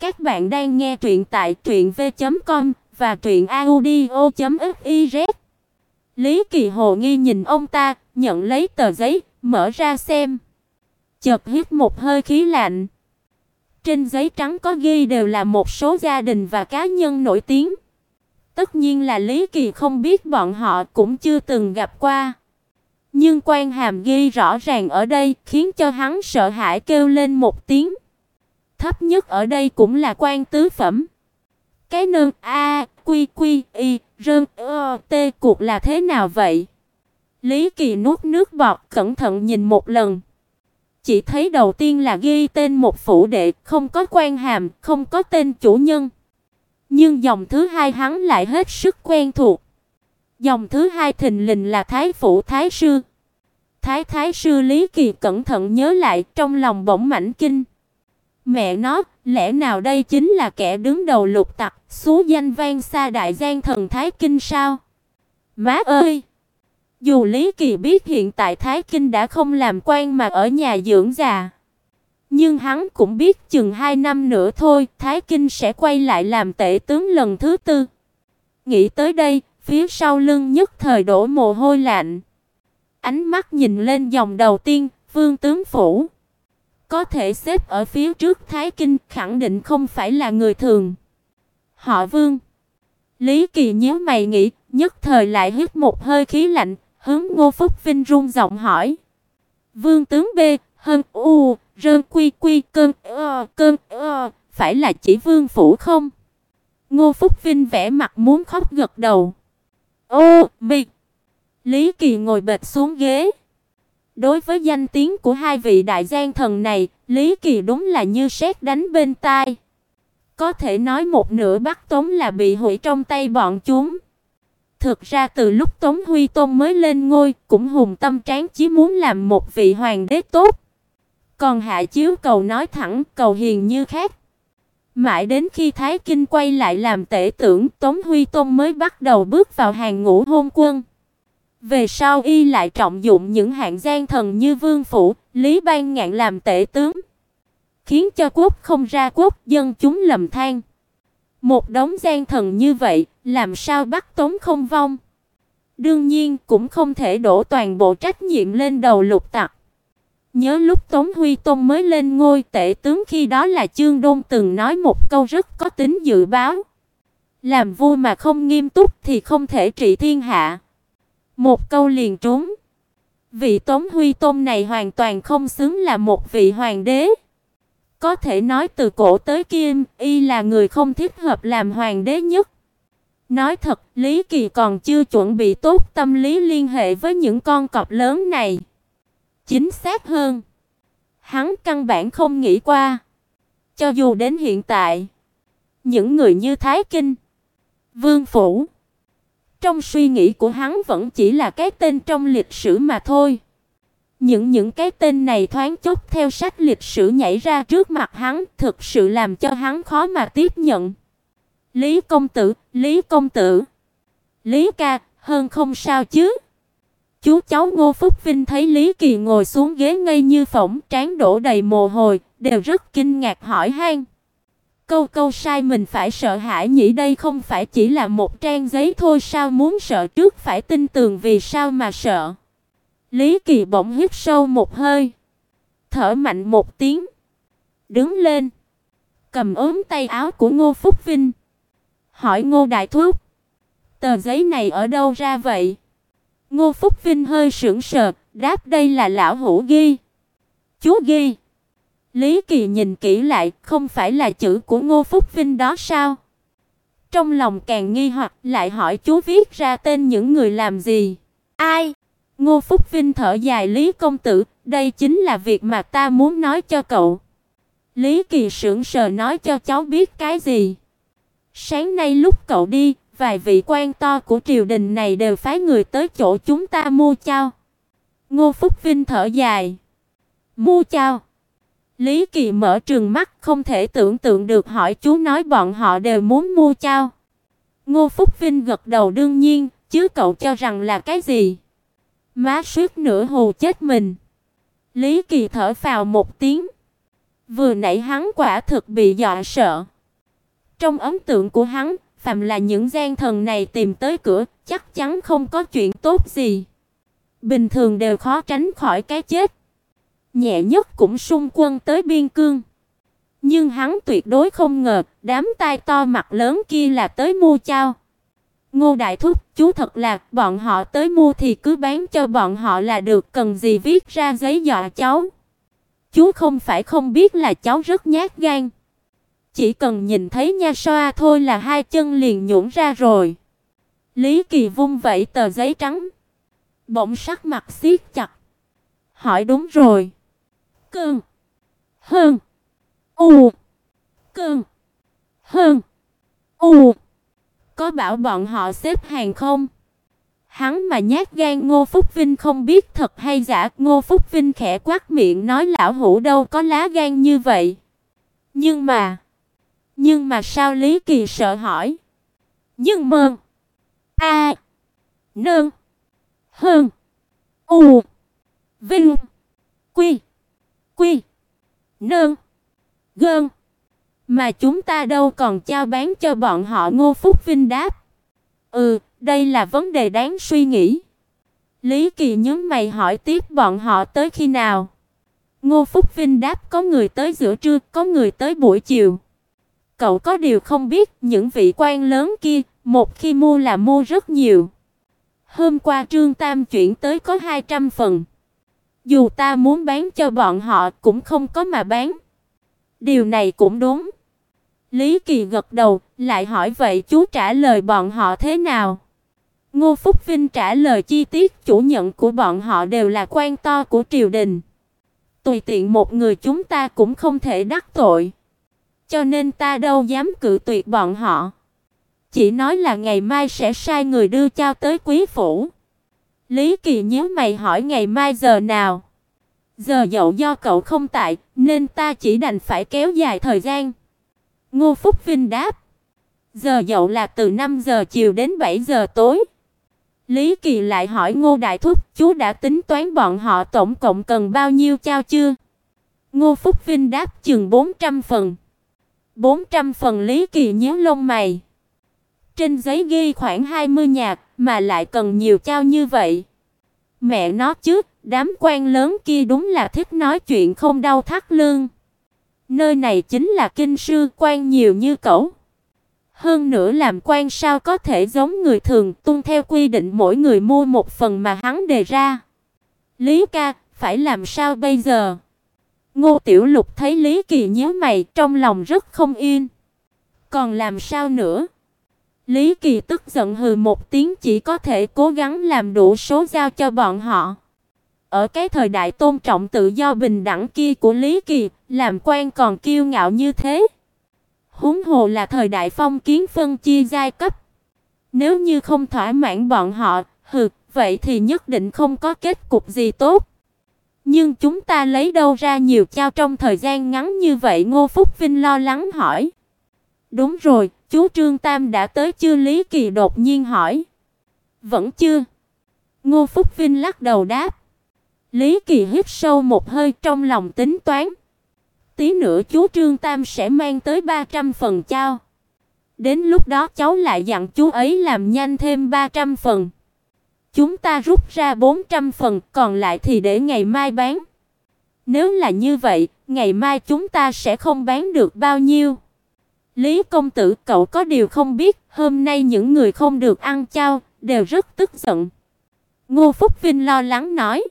Các bạn đang nghe truyện tại truyệnv.com và truyệnaudio.fiz. Lý Kỳ Hồ nghi nhìn ông ta, nhận lấy tờ giấy, mở ra xem. Chợt hít một hơi khí lạnh. Trên giấy trắng có ghi đều là một số gia đình và cá nhân nổi tiếng. Tất nhiên là Lý Kỳ không biết bọn họ cũng chưa từng gặp qua. Nhưng quan hàm ghi rõ ràng ở đây khiến cho hắn sợ hãi kêu lên một tiếng. Thấp nhất ở đây cũng là quan tứ phẩm. Cái nương a quy quy y rơn ơ t cuộc là thế nào vậy? Lý Kỳ nuốt nước bọt, cẩn thận nhìn một lần. Chỉ thấy đầu tiên là ghi tên một phủ đệ, không có quan hàm, không có tên chủ nhân. Nhưng dòng thứ hai hắn lại hết sức quen thuộc. Dòng thứ hai thình lình là Thái phủ Thái sư. Thái Thái sư Lý Kỳ cẩn thận nhớ lại, trong lòng bỗng mãnh kinh. Mẹ nó, lẽ nào đây chính là kẻ đứng đầu lục tặc, số danh vang xa đại giang thần Thái Kinh sao? Má ơi! Dù Lý Kỳ biết hiện tại Thái Kinh đã không làm quan mà ở nhà dưỡng già, nhưng hắn cũng biết chừng 2 năm nữa thôi, Thái Kinh sẽ quay lại làm tể tướng lần thứ tư. Nghĩ tới đây, phía sau lưng nhất thời đổ mồ hôi lạnh. Ánh mắt nhìn lên dòng đầu tiên, Vương tướng phủ. Có thể xếp ở phía trước Thái Kinh, khẳng định không phải là người thường. Họ Vương. Lý Kỳ nhíu mày nghĩ, nhất thời lại hít một hơi khí lạnh, hướng Ngô Phúc Vinh run giọng hỏi. Vương tướng B, hơn u, rơn quy quy cơn ơ cơn ơ, phải là chỉ Vương phủ không? Ngô Phúc Vinh vẻ mặt muốn khóc gật đầu. Ô, mịt. Lý Kỳ ngồi bệt xuống ghế. Đối với danh tiếng của hai vị đại gian thần này, Lý Kỳ đúng là như sét đánh bên tai. Có thể nói một nửa Bắc Tống là bị hủy trong tay bọn chúng. Thực ra từ lúc Tống Huy Tôn mới lên ngôi, cũng hùng tâm tráng chí muốn làm một vị hoàng đế tốt. Còn Hạ Chiếu Cầu nói thẳng, cầu hiền như khác. Mãi đến khi Thái Kinh quay lại làm tể tưởng, Tống Huy Tôn mới bắt đầu bước vào hàng ngũ hôn quân. Về sau y lại trọng dụng những hạng gian thần như Vương phủ, Lý Ban Ngạn làm tể tướng, khiến cho quốc không ra quốc, dân chúng lầm than. Một đống gian thần như vậy, làm sao bắt Tống không vong? Đương nhiên cũng không thể đổ toàn bộ trách nhiệm lên đầu Lục Tặc. Nhớ lúc Tống Huy Tôn mới lên ngôi tể tướng khi đó là Chương Đôn từng nói một câu rất có tính dự báo. Làm vua mà không nghiêm túc thì không thể trị thiên hạ. Một câu liền trúng. Vị Tống Huy Tôn này hoàn toàn không xứng là một vị hoàng đế. Có thể nói từ cổ tới kim, y là người không thích hợp làm hoàng đế nhất. Nói thật, Lý Kỳ còn chưa chuẩn bị tốt tâm lý liên hệ với những con cọp lớn này. Chính xác hơn, hắn căn bản không nghĩ qua. Cho dù đến hiện tại, những người như Thái Kinh, Vương phủ, trong suy nghĩ của hắn vẫn chỉ là cái tên trong lịch sử mà thôi. Những những cái tên này thoáng chốc theo sách lịch sử nhảy ra trước mặt hắn, thực sự làm cho hắn khó mà tiếp nhận. Lý công tử, Lý công tử. Lý ca, hơn không sao chứ? Chú cháu Ngô Phúc Vinh thấy Lý Kỳ ngồi xuống ghế ngây như phỏng, trán đổ đầy mồ hôi, đều rất kinh ngạc hỏi han. Câu câu sai mình phải sợ hãi nhỉ đây không phải chỉ là một trang giấy thôi sao muốn sợ trước phải tin tưởng vì sao mà sợ. Lý Kỳ bỗng hít sâu một hơi, thở mạnh một tiếng, đứng lên, cầm ốm tay áo của Ngô Phúc Vinh, hỏi Ngô đại thúc, tờ giấy này ở đâu ra vậy? Ngô Phúc Vinh hơi sững sờ, đáp đây là lão hủ ghi. Chú ghi. Lý Kỳ nhìn kỹ lại, không phải là chữ của Ngô Phúc Vinh đó sao? Trong lòng càng nghi hoặc, lại hỏi chú viết ra tên những người làm gì? Ai? Ngô Phúc Vinh thở dài Lý công tử, đây chính là việc mà ta muốn nói cho cậu. Lý Kỳ sững sờ nói cho cháu biết cái gì? Sáng nay lúc cậu đi, vài vị quan to của triều đình này đều phái người tới chỗ chúng ta mua chao. Ngô Phúc Vinh thở dài. Mua chao? Lý Kỳ mở trừng mắt, không thể tưởng tượng được hỏi chú nói bọn họ đều muốn mua chao. Ngô Phúc Vinh gật đầu đương nhiên, chứ cậu cho rằng là cái gì? Má suýt nửa hù chết mình. Lý Kỳ thở phào một tiếng. Vừa nãy hắn quả thực bị dọa sợ. Trong ấn tượng của hắn, phàm là những gian thần này tìm tới cửa, chắc chắn không có chuyện tốt gì. Bình thường đều khó tránh khỏi cái chết. Nhẹ nhất cũng xung quân tới biên cương. Nhưng hắn tuyệt đối không ngờ, đám tai to mặt lớn kia là tới mua chao. Ngô Đại Thúc, chú thật là, bọn họ tới mua thì cứ bán cho bọn họ là được, cần gì viết ra giấy dọa cháu. Chú không phải không biết là cháu rất nhát gan. Chỉ cần nhìn thấy nha xoa thôi là hai chân liền nhũn ra rồi. Lý Kỳ vung vẩy tờ giấy trắng. Bỗng sắc mặt siết chặt. Hỏi đúng rồi. Cơn. Hơn. U. Cơn. Hơn. U. Có bảo bọn họ xếp hàng không? Hắn mà nhát gan Ngô Phúc Vinh không biết thật hay giả, Ngô Phúc Vinh khẽ quát miệng nói lão hủ đâu có lá gan như vậy. Nhưng mà, nhưng mà sao Lý Kỳ sợ hỏi? Nhưng mơn. A. Nương. Hơn. U. Vinh. Quy. Quy. Nương. Gơn. Mà chúng ta đâu còn trao bán cho bọn họ Ngô Phúc Vinh đáp. Ừ, đây là vấn đề đáng suy nghĩ. Lý Kỳ nhướng mày hỏi tiếp bọn họ tới khi nào. Ngô Phúc Vinh đáp có người tới giữa trưa, có người tới buổi chiều. Cậu có điều không biết, những vị quan lớn kia, một khi mua là mua rất nhiều. Hôm qua Trương Tam chuyển tới có 200 phần. Dù ta muốn bán cho bọn họ cũng không có mà bán. Điều này cũng đúng. Lý Kỳ gật đầu, lại hỏi vậy chú trả lời bọn họ thế nào? Ngô Phúc Vinh trả lời chi tiết, chủ nhận của bọn họ đều là quan to của triều đình. Tùy tiện một người chúng ta cũng không thể đắc tội. Cho nên ta đâu dám cự tuyệt bọn họ. Chỉ nói là ngày mai sẽ sai người đưa trao tới quý phủ. Lý Kỳ nhíu mày hỏi ngày mai giờ nào? Giờ dậu do cậu không tại, nên ta chỉ đành phải kéo dài thời gian. Ngô Phúc Vinh đáp. Giờ dậu là từ 5 giờ chiều đến 7 giờ tối. Lý Kỳ lại hỏi Ngô Đại Thúc, chú đã tính toán bọn họ tổng cộng cần bao nhiêu trao chưa? Ngô Phúc Vinh đáp chừng 400 phần. 400 phần Lý Kỳ nhíu lông mày. Trên giấy ghi khoảng 20 nhạc mà lại cần nhiều trao như vậy. Mẹ nó chứ, đám quan lớn kia đúng là thích nói chuyện không đau thắt lưng. Nơi này chính là kinh sư quan nhiều như cẩu. Hơn nữa làm quan sao có thể giống người thường tuân theo quy định mỗi người mua một phần mà hắn đề ra. Lý ca, phải làm sao bây giờ? Ngô Tiểu Lục thấy Lý Kỳ nhíu mày, trong lòng rất không yên. Còn làm sao nữa? Lý Kỳ tức giận hừ một tiếng chỉ có thể cố gắng làm đủ số giao cho bọn họ. Ở cái thời đại tôn trọng tự do bình đẳng kia của Lý Kỳ, làm quan còn kiêu ngạo như thế. Huống hồ là thời đại phong kiến phân chia giai cấp. Nếu như không thỏa mãn bọn họ, hừ, vậy thì nhất định không có kết cục gì tốt. Nhưng chúng ta lấy đâu ra nhiều trao trong thời gian ngắn như vậy Ngô Phúc Vinh lo lắng hỏi. Đúng rồi, chú Trương Tam đã tới chưa Lý Kỳ đột nhiên hỏi. Vẫn chưa. Ngô Phúc Vinh lắc đầu đáp. Lý Kỳ hít sâu một hơi trong lòng tính toán. Tí nữa chú Trương Tam sẽ mang tới 300 phần trao. Đến lúc đó cháu lại dặn chú ấy làm nhanh thêm 300 phần. Chúng ta rút ra 400 phần, còn lại thì để ngày mai bán. Nếu là như vậy, ngày mai chúng ta sẽ không bán được bao nhiêu. Lý công tử, cậu có điều không biết, hôm nay những người không được ăn trao đều rất tức giận. Ngô Phúc Vinh lo lắng nói.